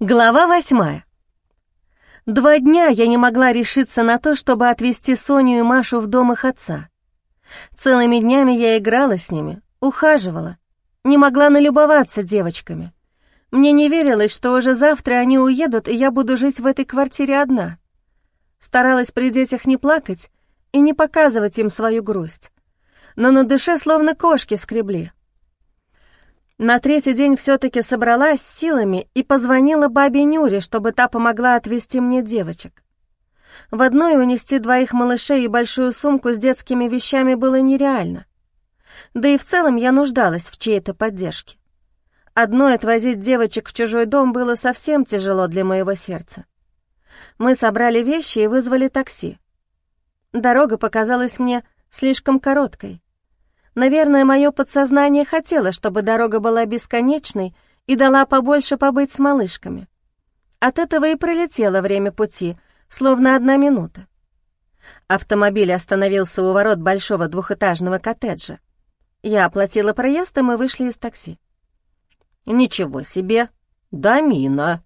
Глава восьмая. Два дня я не могла решиться на то, чтобы отвезти Соню и Машу в дом их отца. Целыми днями я играла с ними, ухаживала, не могла налюбоваться девочками. Мне не верилось, что уже завтра они уедут, и я буду жить в этой квартире одна. Старалась при детях не плакать и не показывать им свою грусть. Но на душе словно кошки скребли. На третий день все-таки собралась с силами и позвонила бабе Нюре, чтобы та помогла отвезти мне девочек. В одной унести двоих малышей и большую сумку с детскими вещами было нереально. Да и в целом я нуждалась в чьей-то поддержке. Одной отвозить девочек в чужой дом было совсем тяжело для моего сердца. Мы собрали вещи и вызвали такси. Дорога показалась мне слишком короткой. Наверное, мое подсознание хотело, чтобы дорога была бесконечной и дала побольше побыть с малышками. От этого и пролетело время пути, словно одна минута. Автомобиль остановился у ворот большого двухэтажного коттеджа. Я оплатила проезд, и мы вышли из такси. «Ничего себе! Дамина!»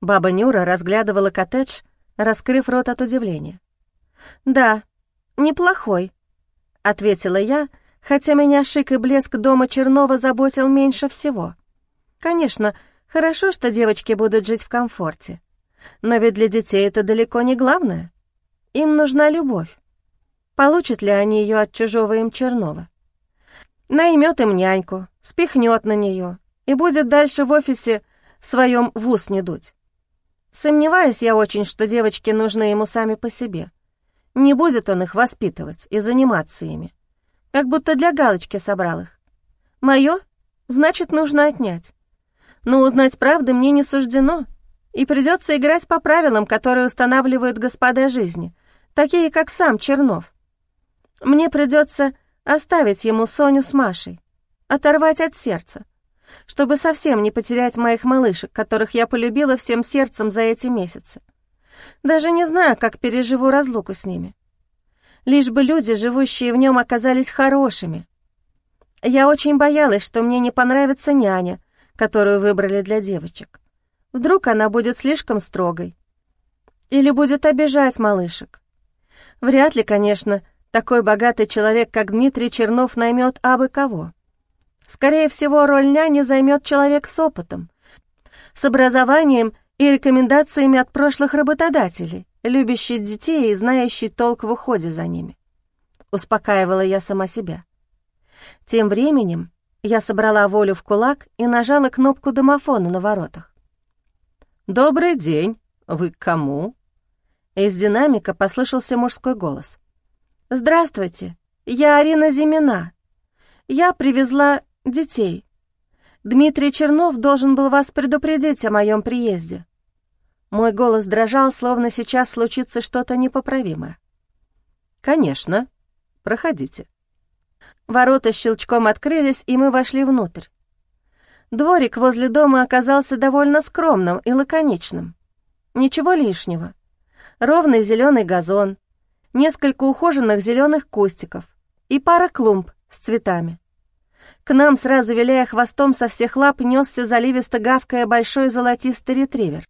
Баба Нюра разглядывала коттедж, раскрыв рот от удивления. «Да, неплохой», — ответила я, — хотя меня шик и блеск дома Чернова заботил меньше всего. Конечно, хорошо, что девочки будут жить в комфорте. Но ведь для детей это далеко не главное. Им нужна любовь. Получат ли они ее от чужого им Чернова? Наймет им няньку, спихнет на нее и будет дальше в офисе своем в ус не дуть. Сомневаюсь я очень, что девочки нужны ему сами по себе. Не будет он их воспитывать и заниматься ими как будто для галочки собрал их. Мое, значит, нужно отнять. Но узнать правды мне не суждено, и придется играть по правилам, которые устанавливают господа жизни, такие как сам Чернов. Мне придется оставить ему Соню с Машей, оторвать от сердца, чтобы совсем не потерять моих малышек, которых я полюбила всем сердцем за эти месяцы. Даже не знаю, как переживу разлуку с ними лишь бы люди, живущие в нем, оказались хорошими. Я очень боялась, что мне не понравится няня, которую выбрали для девочек. Вдруг она будет слишком строгой. Или будет обижать малышек. Вряд ли, конечно, такой богатый человек, как Дмитрий Чернов, наймет абы кого. Скорее всего, роль няни займет человек с опытом, с образованием и рекомендациями от прошлых работодателей любящий детей и знающий толк в уходе за ними. Успокаивала я сама себя. Тем временем я собрала волю в кулак и нажала кнопку домофона на воротах. «Добрый день! Вы к кому?» Из динамика послышался мужской голос. «Здравствуйте, я Арина Зимина. Я привезла детей. Дмитрий Чернов должен был вас предупредить о моем приезде. Мой голос дрожал, словно сейчас случится что-то непоправимое. «Конечно. Проходите». Ворота щелчком открылись, и мы вошли внутрь. Дворик возле дома оказался довольно скромным и лаконичным. Ничего лишнего. Ровный зеленый газон, несколько ухоженных зеленых кустиков и пара клумб с цветами. К нам, сразу виляя хвостом со всех лап, несся заливисто гавкая большой золотистый ретривер.